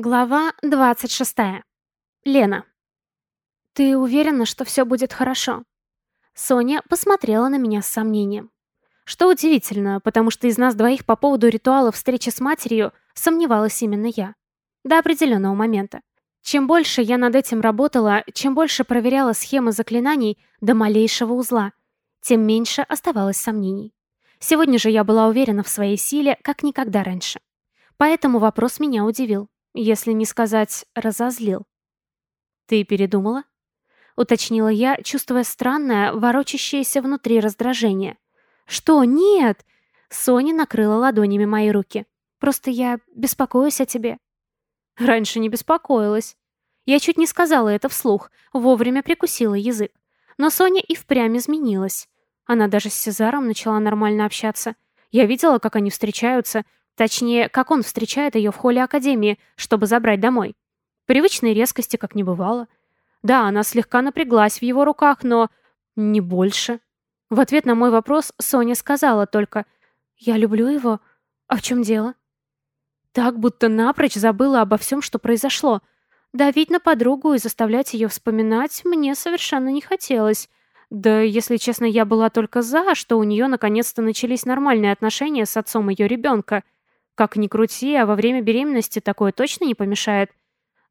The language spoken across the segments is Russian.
Глава 26. Лена. «Ты уверена, что все будет хорошо?» Соня посмотрела на меня с сомнением. Что удивительно, потому что из нас двоих по поводу ритуала встречи с матерью сомневалась именно я. До определенного момента. Чем больше я над этим работала, чем больше проверяла схемы заклинаний до малейшего узла, тем меньше оставалось сомнений. Сегодня же я была уверена в своей силе, как никогда раньше. Поэтому вопрос меня удивил если не сказать разозлил. «Ты передумала?» — уточнила я, чувствуя странное, ворочащееся внутри раздражение. «Что? Нет!» — Соня накрыла ладонями мои руки. «Просто я беспокоюсь о тебе». Раньше не беспокоилась. Я чуть не сказала это вслух, вовремя прикусила язык. Но Соня и впрямь изменилась. Она даже с Сезаром начала нормально общаться. Я видела, как они встречаются, Точнее, как он встречает ее в холле Академии, чтобы забрать домой. Привычной резкости как не бывало. Да, она слегка напряглась в его руках, но не больше. В ответ на мой вопрос Соня сказала только «Я люблю его. А в чем дело?» Так, будто напрочь забыла обо всем, что произошло. Давить на подругу и заставлять ее вспоминать мне совершенно не хотелось. Да, если честно, я была только за, что у нее наконец-то начались нормальные отношения с отцом ее ребенка — как ни крути, а во время беременности такое точно не помешает.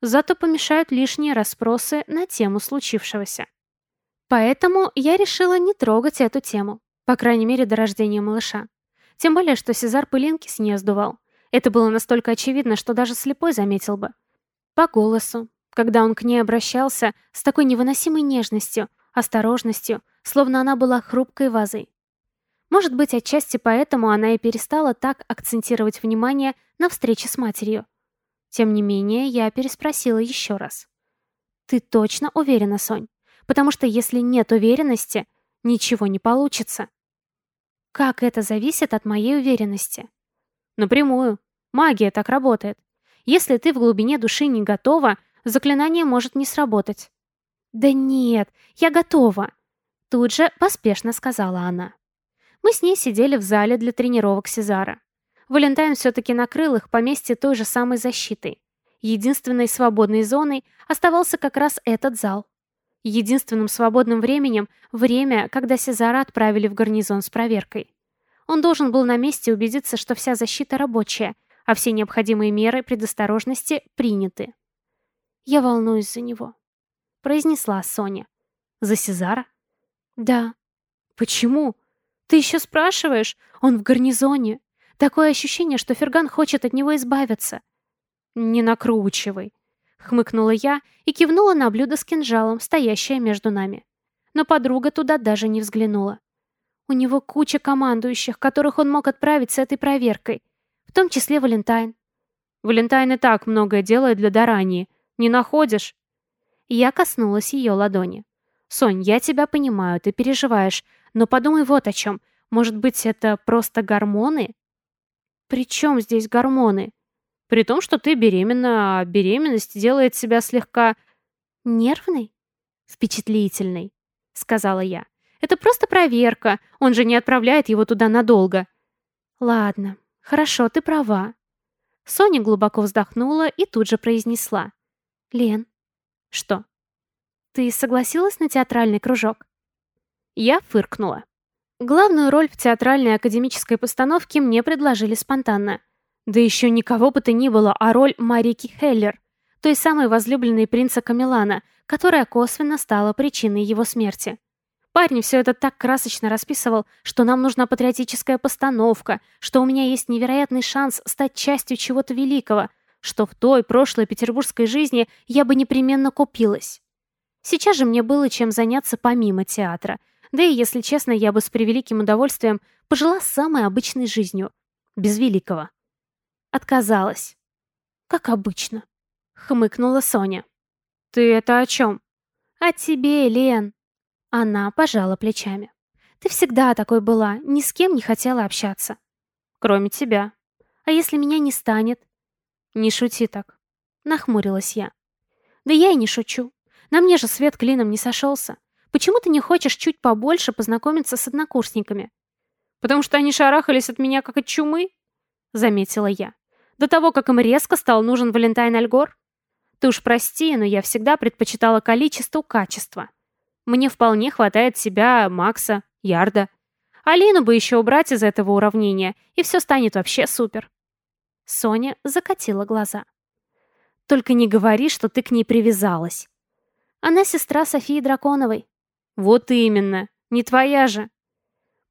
Зато помешают лишние расспросы на тему случившегося. Поэтому я решила не трогать эту тему, по крайней мере до рождения малыша. Тем более, что Сезар пылинки с нее сдувал. Это было настолько очевидно, что даже слепой заметил бы. По голосу, когда он к ней обращался с такой невыносимой нежностью, осторожностью, словно она была хрупкой вазой. Может быть, отчасти поэтому она и перестала так акцентировать внимание на встрече с матерью. Тем не менее, я переспросила еще раз. «Ты точно уверена, Сонь? Потому что если нет уверенности, ничего не получится». «Как это зависит от моей уверенности?» «Напрямую. Магия так работает. Если ты в глубине души не готова, заклинание может не сработать». «Да нет, я готова», — тут же поспешно сказала она. Мы с ней сидели в зале для тренировок Сезара. Валентайн все-таки накрыл их поместье той же самой защитой. Единственной свободной зоной оставался как раз этот зал. Единственным свободным временем – время, когда Сезара отправили в гарнизон с проверкой. Он должен был на месте убедиться, что вся защита рабочая, а все необходимые меры предосторожности приняты. «Я волнуюсь за него», — произнесла Соня. «За Сезара?» «Да». «Почему?» «Ты еще спрашиваешь? Он в гарнизоне. Такое ощущение, что Ферган хочет от него избавиться». «Не накручивай», — хмыкнула я и кивнула на блюдо с кинжалом, стоящее между нами. Но подруга туда даже не взглянула. У него куча командующих, которых он мог отправить с этой проверкой, в том числе Валентайн. Валентайн и так многое делает для Дарании. Не находишь? Я коснулась ее ладони. «Сонь, я тебя понимаю, ты переживаешь, но подумай вот о чем. Может быть, это просто гормоны? При чем здесь гормоны? При том, что ты беременна, а беременность делает себя слегка... Нервной? Впечатлительной, сказала я. Это просто проверка, он же не отправляет его туда надолго. Ладно, хорошо, ты права. Соня глубоко вздохнула и тут же произнесла. Лен. Что? Ты согласилась на театральный кружок? Я фыркнула. Главную роль в театральной академической постановке мне предложили спонтанно. Да еще никого бы то ни было, а роль Марики Хеллер, той самой возлюбленной принца Камилана, которая косвенно стала причиной его смерти. Парень все это так красочно расписывал, что нам нужна патриотическая постановка, что у меня есть невероятный шанс стать частью чего-то великого, что в той прошлой петербургской жизни я бы непременно купилась. Сейчас же мне было чем заняться помимо театра — да и, если честно, я бы с превеликим удовольствием пожила самой обычной жизнью. Без великого. Отказалась. Как обычно. Хмыкнула Соня. «Ты это о чем?» «О тебе, Лен». Она пожала плечами. «Ты всегда такой была, ни с кем не хотела общаться». «Кроме тебя. А если меня не станет?» «Не шути так». Нахмурилась я. «Да я и не шучу. На мне же свет клином не сошелся. Почему ты не хочешь чуть побольше познакомиться с однокурсниками? Потому что они шарахались от меня как от чумы, заметила я. До того, как им резко стал нужен Валентайн Альгор? Ты уж прости, но я всегда предпочитала количество качества. Мне вполне хватает себя, Макса, Ярда. Алину бы еще убрать из этого уравнения, и все станет вообще супер. Соня закатила глаза. Только не говори, что ты к ней привязалась. Она сестра Софии Драконовой. Вот именно, не твоя же.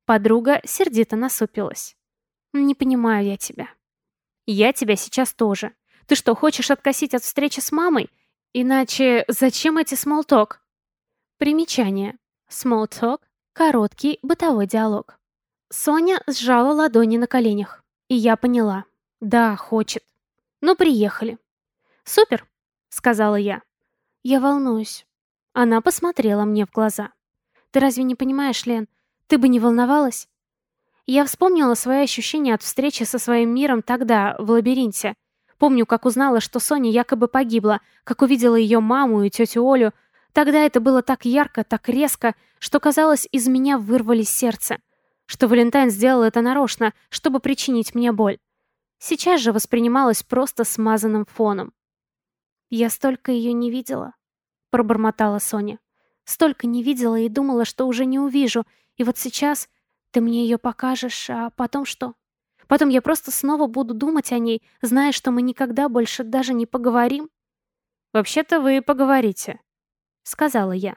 Подруга сердито насупилась. Не понимаю я тебя. Я тебя сейчас тоже. Ты что, хочешь откосить от встречи с мамой? Иначе зачем эти смолток? Примечание. Смолток — короткий бытовой диалог. Соня сжала ладони на коленях. И я поняла. Да, хочет. Ну, приехали. Супер, сказала я. Я волнуюсь. Она посмотрела мне в глаза. Ты разве не понимаешь, Лен? Ты бы не волновалась? Я вспомнила свои ощущения от встречи со своим миром тогда, в лабиринте. Помню, как узнала, что Соня якобы погибла, как увидела ее маму и тетю Олю. Тогда это было так ярко, так резко, что, казалось, из меня вырвались сердце. Что Валентайн сделал это нарочно, чтобы причинить мне боль. Сейчас же воспринималось просто смазанным фоном. «Я столько ее не видела», — пробормотала Соня. «Столько не видела и думала, что уже не увижу, и вот сейчас ты мне ее покажешь, а потом что?» Потом я просто снова буду думать о ней, зная, что мы никогда больше даже не поговорим. «Вообще-то вы поговорите», — сказала я.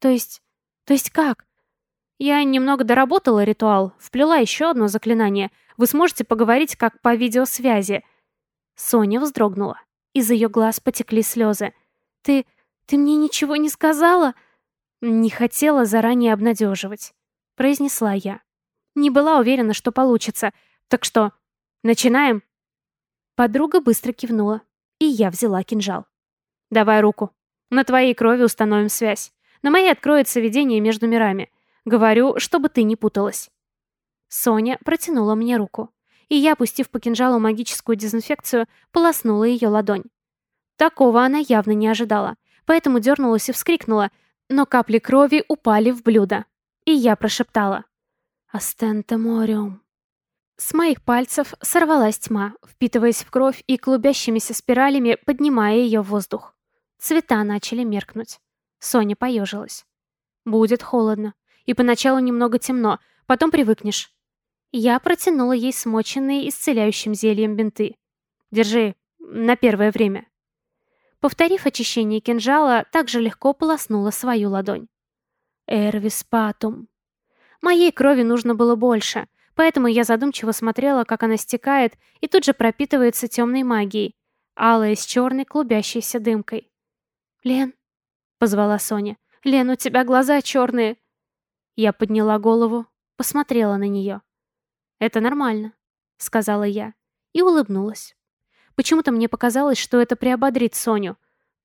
«То есть... то есть как?» «Я немного доработала ритуал, вплела еще одно заклинание. Вы сможете поговорить как по видеосвязи». Соня вздрогнула. Из ее глаз потекли слезы. «Ты... ты мне ничего не сказала?» «Не хотела заранее обнадеживать», — произнесла я. Не была уверена, что получится, так что, начинаем?» Подруга быстро кивнула, и я взяла кинжал. «Давай руку. На твоей крови установим связь. На моей откроется видение между мирами. Говорю, чтобы ты не путалась». Соня протянула мне руку, и я, пустив по кинжалу магическую дезинфекцию, полоснула ее ладонь. Такого она явно не ожидала, поэтому дернулась и вскрикнула, но капли крови упали в блюдо. И я прошептала «Астента мориум». С моих пальцев сорвалась тьма, впитываясь в кровь и клубящимися спиралями поднимая ее в воздух. Цвета начали меркнуть. Соня поежилась. «Будет холодно. И поначалу немного темно, потом привыкнешь». Я протянула ей смоченные исцеляющим зельем бинты. «Держи, на первое время». Повторив очищение кинжала, также легко полоснула свою ладонь. «Эрвис патум». Моей крови нужно было больше — Поэтому я задумчиво смотрела, как она стекает и тут же пропитывается темной магией, алая с черной клубящейся дымкой. «Лен», — позвала Соня, — «Лен, у тебя глаза черные». Я подняла голову, посмотрела на нее. «Это нормально», — сказала я, и улыбнулась. Почему-то мне показалось, что это приободрит Соню.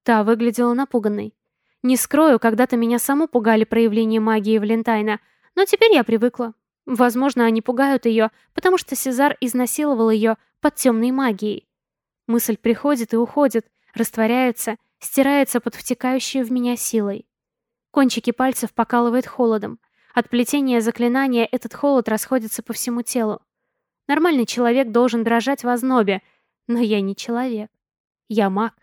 Та выглядела напуганной. Не скрою, когда-то меня саму пугали проявления магии Валентайна, но теперь я привыкла. Возможно, они пугают ее, потому что Сезар изнасиловал ее под темной магией. Мысль приходит и уходит, растворяется, стирается под втекающей в меня силой. Кончики пальцев покалывает холодом. От плетения заклинания этот холод расходится по всему телу. Нормальный человек должен дрожать в ознобе, но я не человек. Я маг.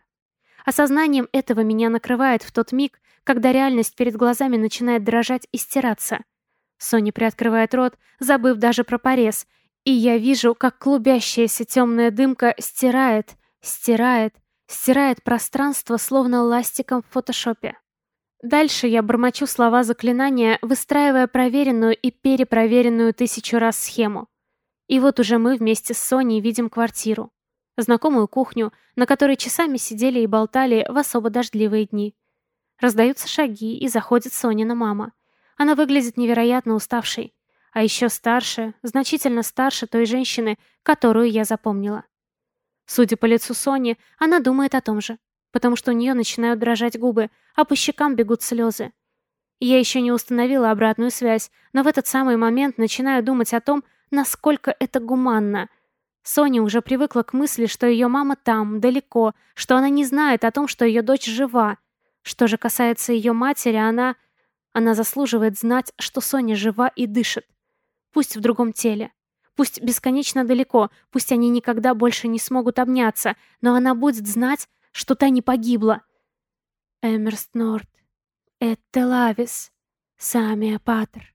Осознанием этого меня накрывает в тот миг, когда реальность перед глазами начинает дрожать и стираться — Соня приоткрывает рот, забыв даже про порез, и я вижу, как клубящаяся темная дымка стирает, стирает, стирает пространство, словно ластиком в фотошопе. Дальше я бормочу слова заклинания, выстраивая проверенную и перепроверенную тысячу раз схему. И вот уже мы вместе с Соней видим квартиру. Знакомую кухню, на которой часами сидели и болтали в особо дождливые дни. Раздаются шаги, и заходит Сонина мама. Она выглядит невероятно уставшей. А еще старше, значительно старше той женщины, которую я запомнила. Судя по лицу Сони, она думает о том же, потому что у нее начинают дрожать губы, а по щекам бегут слезы. Я еще не установила обратную связь, но в этот самый момент начинаю думать о том, насколько это гуманно. Соня уже привыкла к мысли, что ее мама там, далеко, что она не знает о том, что ее дочь жива. Что же касается ее матери, она... Она заслуживает знать, что Соня жива и дышит. Пусть в другом теле. Пусть бесконечно далеко, пусть они никогда больше не смогут обняться, но она будет знать, что та не погибла. Эмерст Норд, это лавис, самия патер.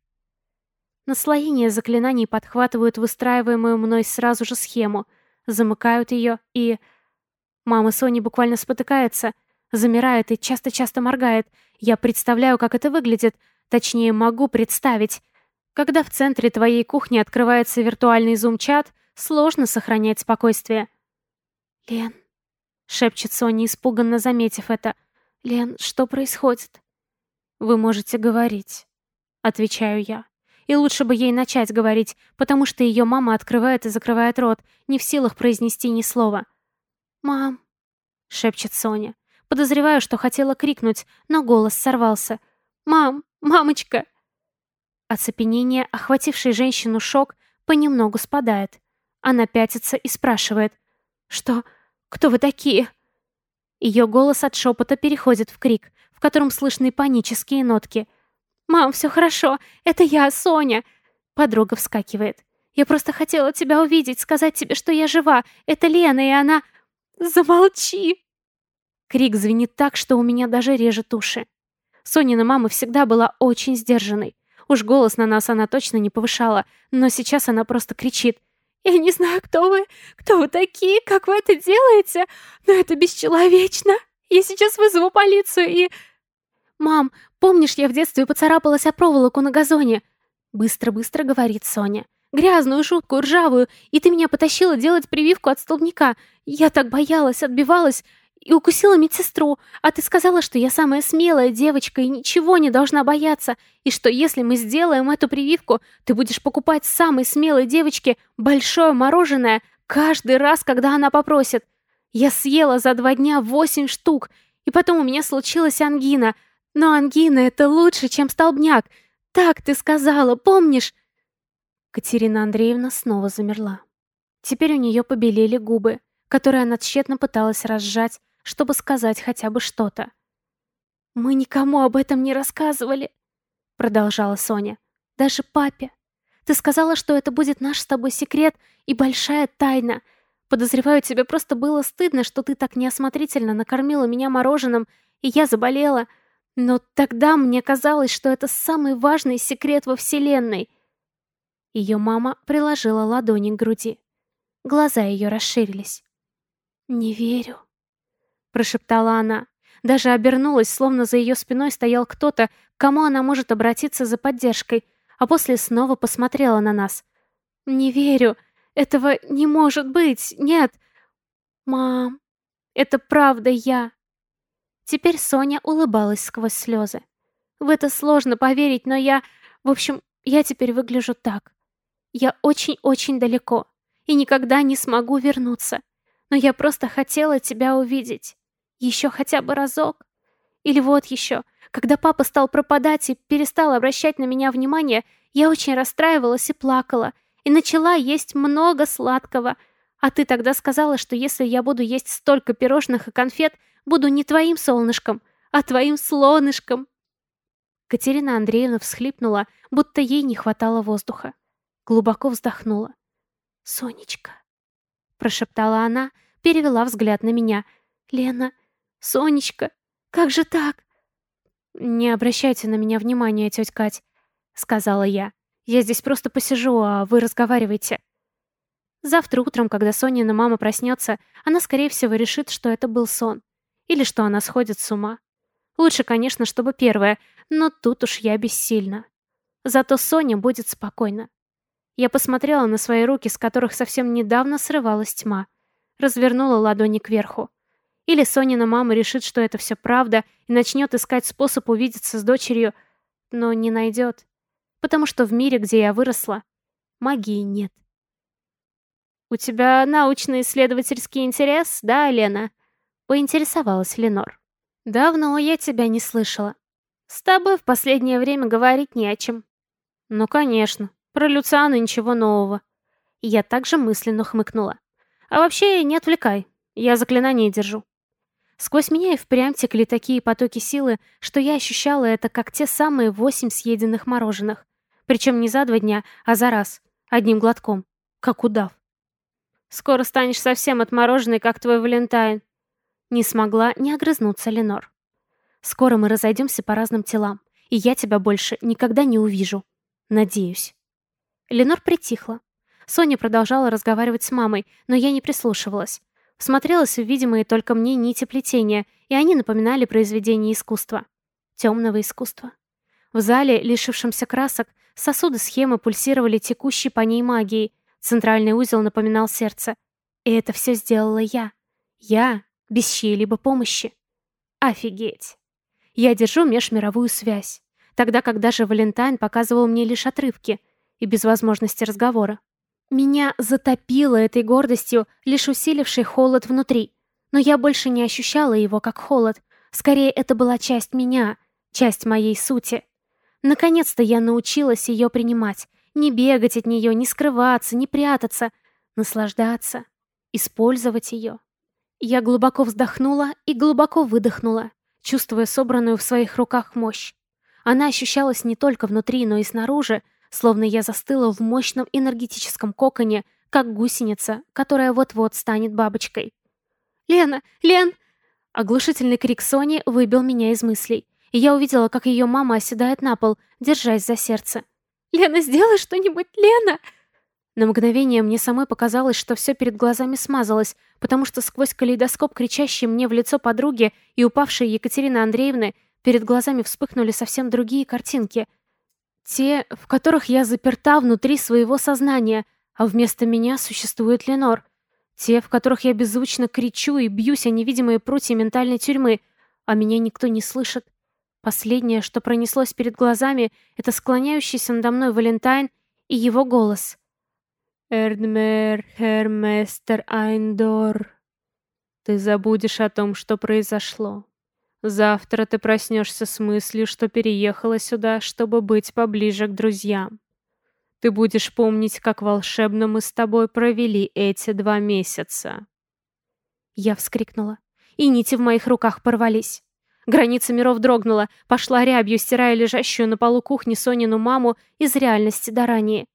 Наслоение заклинаний подхватывают выстраиваемую мной сразу же схему, замыкают ее и... Мама Сони буквально спотыкается, замирает и часто-часто моргает. Я представляю, как это выглядит, точнее, могу представить. Когда в центре твоей кухни открывается виртуальный зум-чат, сложно сохранять спокойствие. «Лен», — шепчет Соня, испуганно заметив это. «Лен, что происходит?» «Вы можете говорить», — отвечаю я. И лучше бы ей начать говорить, потому что ее мама открывает и закрывает рот, не в силах произнести ни слова. «Мам», — шепчет Соня. Подозреваю, что хотела крикнуть, но голос сорвался. «Мам! Мамочка!» Оцепенение, охватившее женщину шок, понемногу спадает. Она пятится и спрашивает. «Что? Кто вы такие?» Ее голос от шепота переходит в крик, в котором слышны панические нотки. «Мам, все хорошо. Это я, Соня!» Подруга вскакивает. «Я просто хотела тебя увидеть, сказать тебе, что я жива. Это Лена, и она...» «Замолчи!» Крик звенит так, что у меня даже режет уши. Сонина мама всегда была очень сдержанной. Уж голос на нас она точно не повышала, но сейчас она просто кричит. «Я не знаю, кто вы, кто вы такие, как вы это делаете, но это бесчеловечно. Я сейчас вызову полицию и...» «Мам, помнишь, я в детстве поцарапалась о проволоку на газоне?» Быстро-быстро говорит Соня. «Грязную шутку, ржавую, и ты меня потащила делать прививку от столбняка. Я так боялась, отбивалась, и укусила медсестру, а ты сказала, что я самая смелая девочка и ничего не должна бояться, и что если мы сделаем эту прививку, ты будешь покупать самой смелой девочке большое мороженое каждый раз, когда она попросит. Я съела за два дня восемь штук, и потом у меня случилась ангина. Но ангина — это лучше, чем столбняк. Так ты сказала, помнишь?» Катерина Андреевна снова замерла. Теперь у нее побелели губы, которые она тщетно пыталась разжать, чтобы сказать хотя бы что-то. «Мы никому об этом не рассказывали», — продолжала Соня. «Даже папе. Ты сказала, что это будет наш с тобой секрет и большая тайна. Подозреваю, тебе просто было стыдно, что ты так неосмотрительно накормила меня мороженым, и я заболела. Но тогда мне казалось, что это самый важный секрет во Вселенной». Ее мама приложила ладони к груди. Глаза ее расширились. «Не верю», прошептала она. Даже обернулась, словно за ее спиной стоял кто-то, к кому она может обратиться за поддержкой, а после снова посмотрела на нас. «Не верю. Этого не может быть. Нет. Мам, это правда я». Теперь Соня улыбалась сквозь слезы. В это сложно поверить, но я... В общем, я теперь выгляжу так. Я очень-очень далеко и никогда не смогу вернуться. Но я просто хотела тебя увидеть. Еще хотя бы разок. Или вот еще. Когда папа стал пропадать и перестал обращать на меня внимание, я очень расстраивалась и плакала. И начала есть много сладкого. А ты тогда сказала, что если я буду есть столько пирожных и конфет, буду не твоим солнышком, а твоим слонышком. Катерина Андреевна всхлипнула, будто ей не хватало воздуха. Глубоко вздохнула. «Сонечка», — прошептала она, перевела взгляд на меня. «Лена, Сонечка, как же так?» «Не обращайте на меня внимания, тетя Кать», — сказала я. «Я здесь просто посижу, а вы разговаривайте». Завтра утром, когда Сонина мама проснется, она, скорее всего, решит, что это был сон. Или что она сходит с ума. Лучше, конечно, чтобы первое, но тут уж я бессильна. Зато Соня будет спокойна. Я посмотрела на свои руки, с которых совсем недавно срывалась тьма. Развернула ладони кверху. Или Сонина мама решит, что это все правда, и начнет искать способ увидеться с дочерью, но не найдет. Потому что в мире, где я выросла, магии нет. «У тебя научно-исследовательский интерес, да, Лена?» — поинтересовалась Ленор. «Давно я тебя не слышала. С тобой в последнее время говорить не о чем». «Ну, конечно. Про Люциана ничего нового». Я также мысленно хмыкнула. «А вообще, не отвлекай. Я заклинание держу». Сквозь меня и впрямь текли такие потоки силы, что я ощущала это как те самые восемь съеденных мороженых. Причем не за два дня, а за раз, одним глотком. как удав. «Скоро станешь совсем отмороженной, как твой Валентайн». Не смогла не огрызнуться Ленор. «Скоро мы разойдемся по разным телам, и я тебя больше никогда не увижу. Надеюсь». Ленор притихла. Соня продолжала разговаривать с мамой, но я не прислушивалась. Всмотрелась в видимые только мне нити плетения, и они напоминали произведение искусства. Темного искусства. В зале, лишившемся красок, сосуды схемы пульсировали текущей по ней магией. Центральный узел напоминал сердце. И это все сделала я. Я, без чьей-либо помощи. Офигеть. Я держу межмировую связь. Тогда как даже Валентайн показывал мне лишь отрывки и без возможности разговора. Меня затопило этой гордостью, лишь усиливший холод внутри. Но я больше не ощущала его как холод. Скорее, это была часть меня, часть моей сути. Наконец-то я научилась ее принимать. Не бегать от нее, не скрываться, не прятаться. Наслаждаться. Использовать ее. Я глубоко вздохнула и глубоко выдохнула, чувствуя собранную в своих руках мощь. Она ощущалась не только внутри, но и снаружи, словно я застыла в мощном энергетическом коконе, как гусеница, которая вот-вот станет бабочкой. «Лена! Лен!» Оглушительный крик Сони выбил меня из мыслей и я увидела, как ее мама оседает на пол, держась за сердце. «Лена, сделай что-нибудь, Лена!» На мгновение мне самой показалось, что все перед глазами смазалось, потому что сквозь калейдоскоп, кричащий мне в лицо подруги и упавшей Екатерины Андреевны, перед глазами вспыхнули совсем другие картинки. Те, в которых я заперта внутри своего сознания, а вместо меня существует Ленор. Те, в которых я беззвучно кричу и бьюсь о невидимые прутья ментальной тюрьмы, а меня никто не слышит. Последнее, что пронеслось перед глазами, это склоняющийся надо мной Валентайн и его голос. «Эрдмер, Херместер Айндор, ты забудешь о том, что произошло. Завтра ты проснешься с мыслью, что переехала сюда, чтобы быть поближе к друзьям. Ты будешь помнить, как волшебно мы с тобой провели эти два месяца». Я вскрикнула, и нити в моих руках порвались. Граница миров дрогнула, пошла рябью, стирая лежащую на полу кухни Сонину маму из реальности до ранее.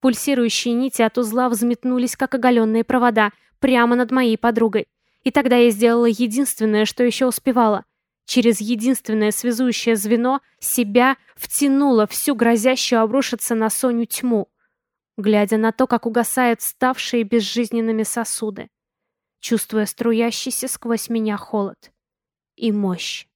Пульсирующие нити от узла взметнулись, как оголенные провода, прямо над моей подругой. И тогда я сделала единственное, что еще успевала. Через единственное связующее звено себя втянула всю грозящую обрушиться на Соню тьму, глядя на то, как угасают ставшие безжизненными сосуды, чувствуя струящийся сквозь меня холод и мощь.